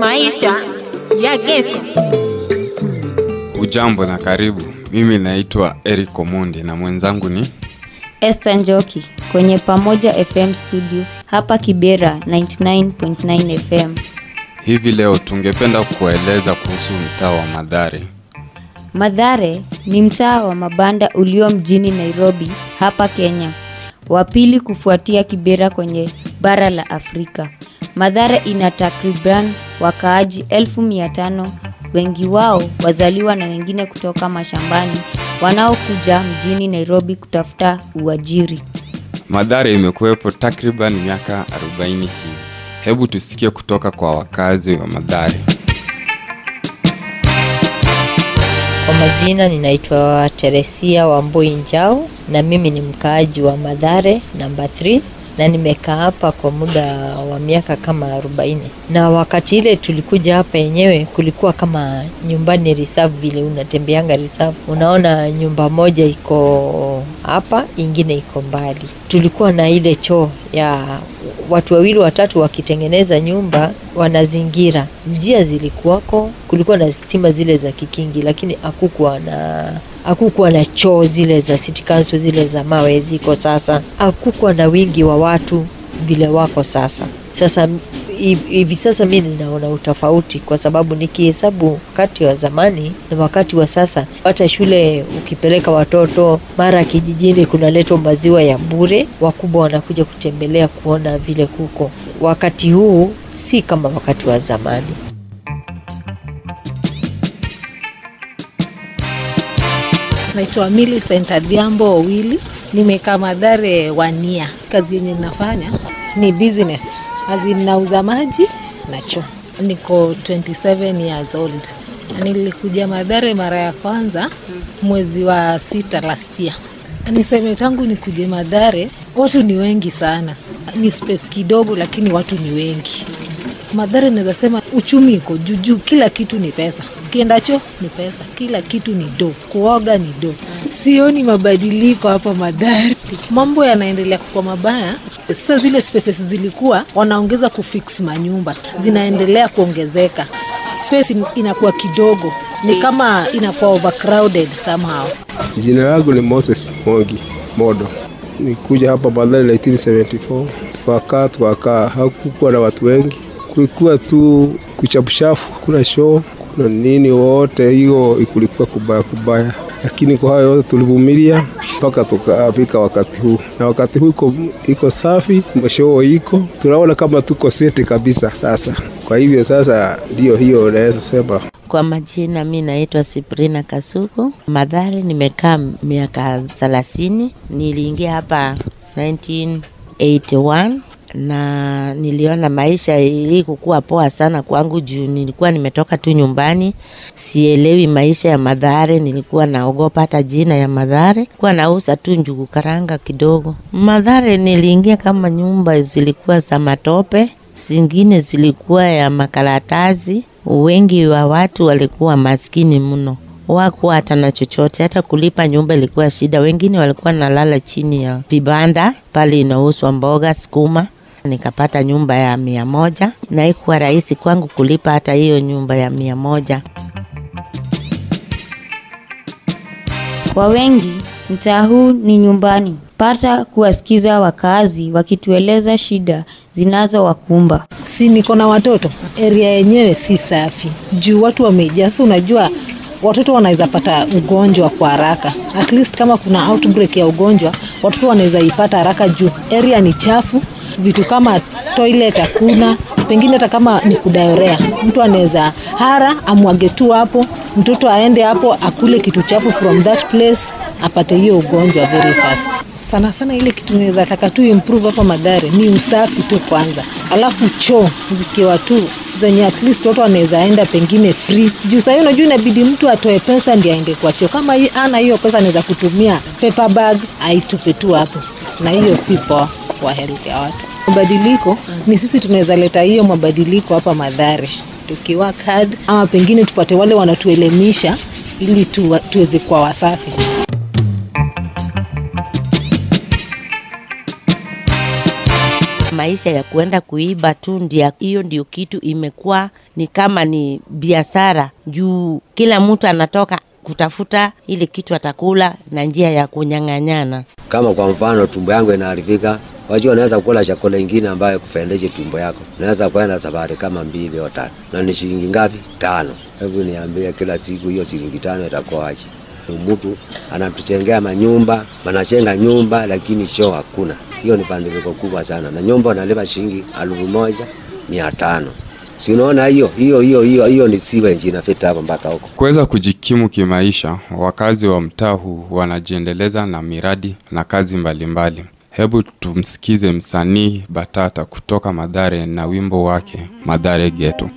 maisha ya geto. Ujambo na karibu. Mimi naitwa Eric Omondi na mwenzangu ni Esther Njoki kwenye Pamoja FM studio hapa Kibera 99.9 FM. hivi. Leo tungependa kueleza kuhusu mtaa wa Madhare. Madhare ni mtaa wa mabanda ulio mjini Nairobi hapa Kenya, wa pili kufuatia Kibera kwenye bara la Afrika. Madhare ina takriban wakaaji elfu mia tano, wengi wao wazaliwa na wengine kutoka mashambani wanaokuja mjini Nairobi kutafuta uajiri. Madhare imekuwepo takriban miaka 40 hii Hebu tusikie kutoka kwa wakazi wa Madhare. Kwa majina ninaitwa Teresia Wambui njao na mimi ni mkaaji wa Madhare namba 3 na nimekaa hapa kwa muda wa miaka kama 40. Na wakati ile tulikuja hapa yenyewe kulikuwa kama nyumbani reserve, vile unatembeanga reserve, unaona nyumba moja iko hapa, ingine iko mbali. Tulikuwa na ile choo ya watu wawili watatu wakitengeneza nyumba wanazingira. Njia zilikuwako, kulikuwa na stima zile za kikingi, lakini hakukuwa na hakukuwa na choo zile za city council zile za mawe ziko sasa. Hakukuwa na wingi wa watu vile wako sasa. Sasa hivi sasa mi ninaona utofauti, kwa sababu nikihesabu wakati wa zamani na wakati wa sasa, hata shule ukipeleka watoto mara kijijini kunaletwa maziwa ya bure, wakubwa wanakuja kutembelea kuona vile kuko. Wakati huu si kama wakati wa zamani. Naitwa Millicent Adhiambo Owili, nimekaa Madhare wania. Kazi yenye ninafanya ni business, kazi ninauza maji na choo. Niko 27 years old. Nilikuja Madhare mara ya kwanza mwezi wa sita last year. Niseme tangu nikuje Madhare, watu ni wengi sana, ni space kidogo, lakini watu ni wengi. Madhare naweza sema uchumi iko juu juu, kila kitu ni pesa. Ukienda choo ni pesa, kila kitu ni do, kuoga ni do. Sioni mabadiliko hapa Madhari, mambo yanaendelea kuwa mabaya. Sasa zile spaces zilikuwa wanaongeza kufix manyumba, zinaendelea kuongezeka, space inakuwa kidogo, ni kama inakuwa overcrowded somehow. Jina langu ni Moses Mongi Modo. Nikuja hapa Madhari 1974 tukakaa tukakaa, hakukuwa na watu wengi, kulikuwa tu kuchafuchafu, kuna show kuna nini, wote. Hiyo ikulikuwa kubaya kubaya, lakini kwa hayo yote tulivumilia mpaka tukafika wakati huu, na wakati huu iko, iko safi, show iko, tunaona kama tuko seti kabisa sasa. Kwa hivyo sasa ndio hiyo unaweza sema. Kwa majina mi naitwa Siprina Kasuku. Madhari, nimekaa miaka thelathini. Niliingia hapa 1981 na niliona maisha ilikuwa poa sana kwangu juu nilikuwa nimetoka tu nyumbani, sielewi maisha ya Madhare. Nilikuwa naogopa hata jina ya Madhare, kuwa nauza tu njugu karanga kidogo. Madhare niliingia kama nyumba zilikuwa za matope, zingine zilikuwa ya makaratasi. Wengi wa watu walikuwa maskini mno, wakuwa hata na chochote, hata kulipa nyumba ilikuwa shida. Wengine walikuwa nalala chini ya vibanda pale inauzwa mboga, sukuma. Nikapata nyumba ya mia moja na ikuwa rahisi kwangu kulipa hata hiyo nyumba ya mia moja. Kwa wengi mtaa huu ni nyumbani. Pata kuwasikiza wakazi wakitueleza shida zinazowakumba. si niko na watoto, eria yenyewe si safi juu watu wamejaa. Sasa unajua watoto wanaweza pata ugonjwa kwa haraka, at least kama kuna outbreak ya ugonjwa watoto wanaweza ipata haraka juu eria ni chafu, vitu kama toilet hakuna, pengine hata kama ni kudaorea, mtu anaweza hara amwage tu hapo, mtoto aende hapo akule kitu chafu from that place apate hiyo ugonjwa very fast. Sana sana ile kitu naweza taka tu improve hapa madare ni usafi tu kwanza, alafu choo zikiwa tu zenye at least watu wanaweza enda pengine free. Juu sahii unajua inabidi mtu atoe pesa ndi aende kwa choo. Kama ana hiyo pesa anaweza kutumia paper bag aitupe tu hapo, na hiyo si poa kwa health ya watu. Mabadiliko ni sisi tunaweza leta hiyo mabadiliko hapa Madhare tukiwa hard, ama pengine tupate wale wanatuelemisha ili tu, tuweze kuwa wasafi. maisha ya kuenda kuiba tu ndia hiyo ndio kitu imekuwa ni kama ni biashara. Juu kila mtu anatoka kutafuta ili kitu atakula na njia ya kunyang'anyana. Kama kwa mfano tumbo yangu inaharibika, wajua unaweza kula chakula ingine ambayo kufendeje tumbo yako. Unaweza kwenda safari kama mbili au tatu, na ni shilingi ngapi? Tano. Hebu niambie, kila siku hiyo shilingi tano itakuwa aje? Mtu anatuchengea manyumba, wanachenga nyumba lakini choo hakuna. Hiyo ni pandiko kubwa sana, na nyumba unalipa shilingi elfu moja mia tano. Si unaona hiyo hiyo hiyo hiyo hiyo ni siwenji inafita hapo mpaka huko. Kuweza kujikimu kimaisha, wakazi wa mtaa huu wanajiendeleza na miradi na kazi mbalimbali mbali. Hebu tumsikize msanii Batata kutoka Madhare na wimbo wake Madhare Ghetto.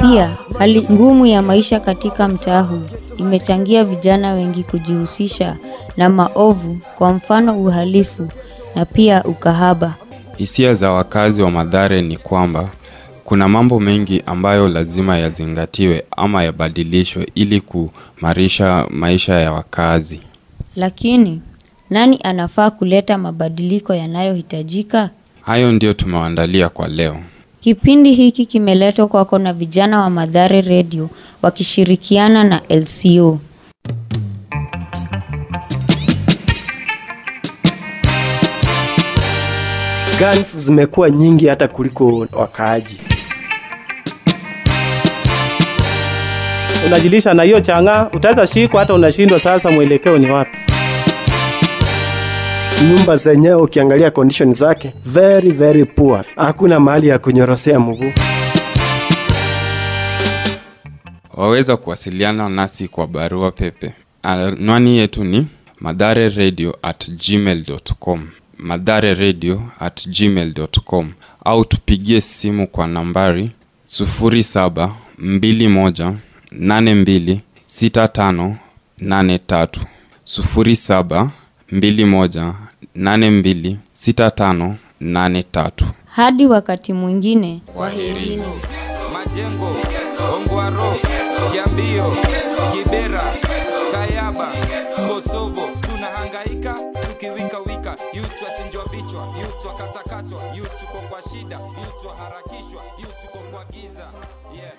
Pia hali ngumu ya maisha katika mtaa huu imechangia vijana wengi kujihusisha na maovu, kwa mfano uhalifu na pia ukahaba. Hisia za wakazi wa Madhare ni kwamba kuna mambo mengi ambayo lazima yazingatiwe ama yabadilishwe ili kumarisha maisha ya wakazi. Lakini nani anafaa kuleta mabadiliko yanayohitajika? Hayo ndio tumewaandalia kwa leo. Kipindi hiki kimeletwa kwako na vijana wa Madhare Radio wakishirikiana na LCO. guns zimekuwa nyingi hata kuliko wakaaji. unajilisha na hiyo chang'a utaweza shikwa hata unashindwa sasa mwelekeo ni wapi. Nyumba zenyewe ukiangalia condition zake very very poor, hakuna mahali ya kunyorosea mguu. Waweza kuwasiliana nasi kwa barua pepe. Anwani yetu ni madhare radio at gmail.com, madhare radio at gmail.com, au tupigie simu kwa nambari 0721826583 0721826583. Hadi wakati mwingine, Kwaherini. Majengo, Ongwaro, Kiambio, Kibera, Kayaba, Kosovo, tunahangaika tukiwikawika yutwa chinjwa vichwa, yutwa katakatwa yu kwa kwa shida, yutwa harakishwa, yutu kwa kwa giza. Yeah.